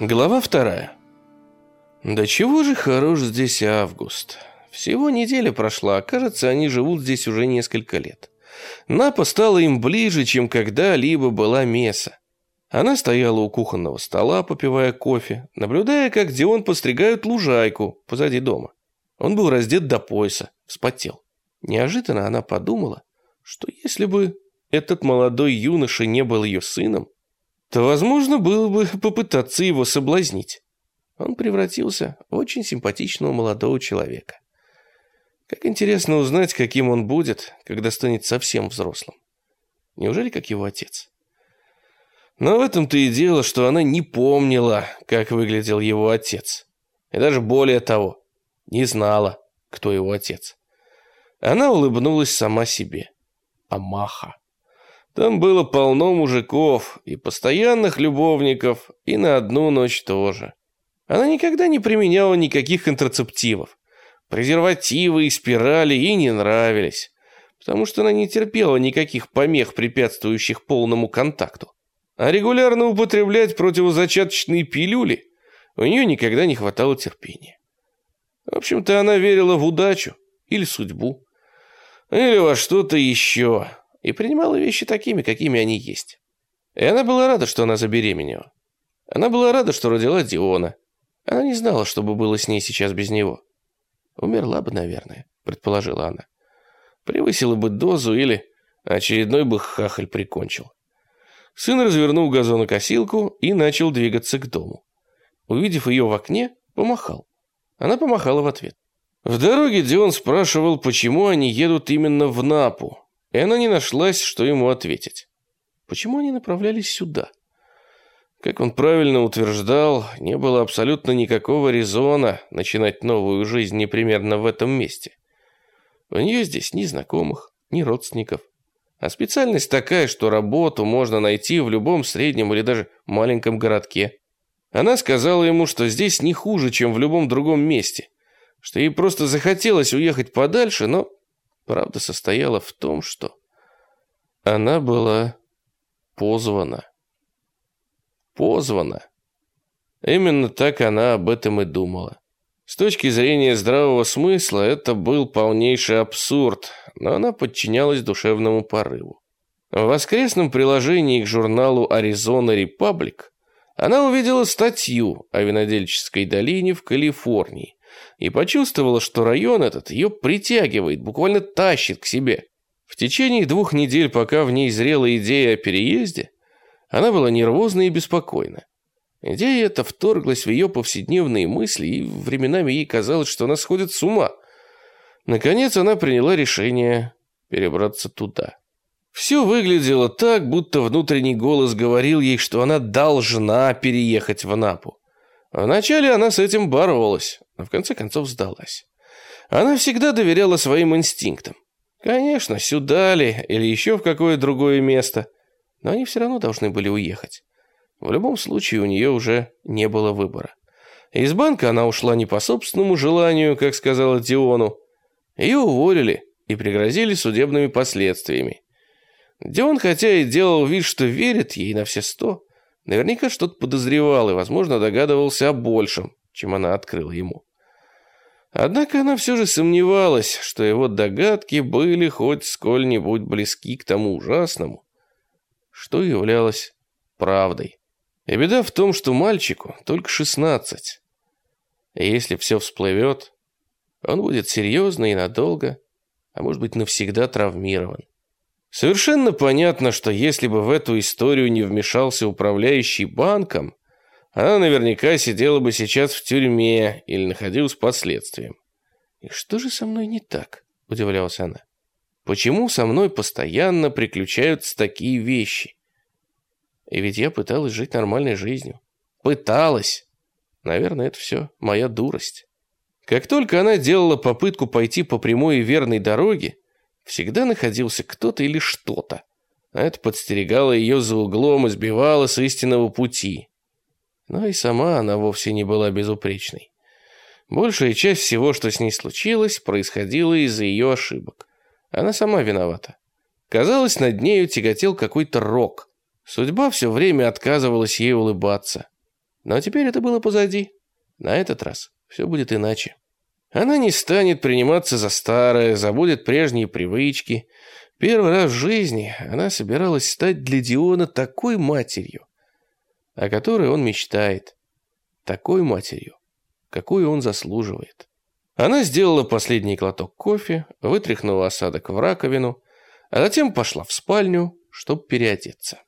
Глава вторая. Да чего же хорош здесь август. Всего неделя прошла, а кажется, они живут здесь уже несколько лет. Напа стала им ближе, чем когда-либо была Меса. Она стояла у кухонного стола, попивая кофе, наблюдая, как Дион постригают лужайку позади дома. Он был раздет до пояса, вспотел. Неожиданно она подумала, что если бы этот молодой юноша не был ее сыном, то возможно было бы попытаться его соблазнить. Он превратился в очень симпатичного молодого человека. Как интересно узнать, каким он будет, когда станет совсем взрослым. Неужели как его отец? Но в этом-то и дело, что она не помнила, как выглядел его отец. И даже более того, не знала, кто его отец. Она улыбнулась сама себе. Амаха. Там было полно мужиков и постоянных любовников, и на одну ночь тоже. Она никогда не применяла никаких контрацептивов. Презервативы и спирали ей не нравились, потому что она не терпела никаких помех, препятствующих полному контакту. А регулярно употреблять противозачаточные пилюли у нее никогда не хватало терпения. В общем-то, она верила в удачу или судьбу, или во что-то еще и принимала вещи такими, какими они есть. И она была рада, что она забеременела. Она была рада, что родила Диона. Она не знала, что бы было с ней сейчас без него. Умерла бы, наверное, предположила она. Превысила бы дозу или очередной бы хахаль прикончил. Сын развернул газонокосилку и начал двигаться к дому. Увидев ее в окне, помахал. Она помахала в ответ. В дороге Дион спрашивал, почему они едут именно в Напу, и она не нашлась, что ему ответить. Почему они направлялись сюда? Как он правильно утверждал, не было абсолютно никакого резона начинать новую жизнь непримерно в этом месте. У нее здесь ни знакомых, ни родственников. А специальность такая, что работу можно найти в любом среднем или даже маленьком городке. Она сказала ему, что здесь не хуже, чем в любом другом месте, что ей просто захотелось уехать подальше, но Правда состояла в том, что она была позвана. Позвана. Именно так она об этом и думала. С точки зрения здравого смысла это был полнейший абсурд, но она подчинялась душевному порыву. В воскресном приложении к журналу «Аризона Репаблик» она увидела статью о винодельческой долине в Калифорнии, и почувствовала, что район этот ее притягивает, буквально тащит к себе. В течение двух недель, пока в ней зрела идея о переезде, она была нервозна и беспокойна. Идея эта вторглась в ее повседневные мысли, и временами ей казалось, что она сходит с ума. Наконец она приняла решение перебраться туда. Все выглядело так, будто внутренний голос говорил ей, что она должна переехать в Напу. Вначале она с этим боролась, но в конце концов сдалась. Она всегда доверяла своим инстинктам. Конечно, сюда ли или еще в какое другое место, но они все равно должны были уехать. В любом случае у нее уже не было выбора. Из банка она ушла не по собственному желанию, как сказала Диону. Ее уволили и пригрозили судебными последствиями. Дион хотя и делал вид, что верит ей на все сто, наверняка что-то подозревал и, возможно, догадывался о большем, чем она открыла ему. Однако она все же сомневалась, что его догадки были хоть сколь-нибудь близки к тому ужасному, что являлось правдой. И беда в том, что мальчику только шестнадцать. И если все всплывет, он будет серьезно и надолго, а может быть навсегда травмирован. Совершенно понятно, что если бы в эту историю не вмешался управляющий банком, она наверняка сидела бы сейчас в тюрьме или находилась под следствием. «И что же со мной не так?» – удивлялась она. «Почему со мной постоянно приключаются такие вещи? И ведь я пыталась жить нормальной жизнью. Пыталась! Наверное, это все моя дурость». Как только она делала попытку пойти по прямой и верной дороге, всегда находился кто-то или что-то. А это подстерегало ее за углом и сбивало с истинного пути. Но и сама она вовсе не была безупречной. Большая часть всего, что с ней случилось, происходило из-за ее ошибок. Она сама виновата. Казалось, над нею тяготел какой-то рок. Судьба все время отказывалась ей улыбаться. Но теперь это было позади. На этот раз все будет иначе. Она не станет приниматься за старое, забудет прежние привычки. Первый раз в жизни она собиралась стать для Диона такой матерью, о которой он мечтает. Такой матерью, какую он заслуживает. Она сделала последний глоток кофе, вытряхнула осадок в раковину, а затем пошла в спальню, чтобы переодеться.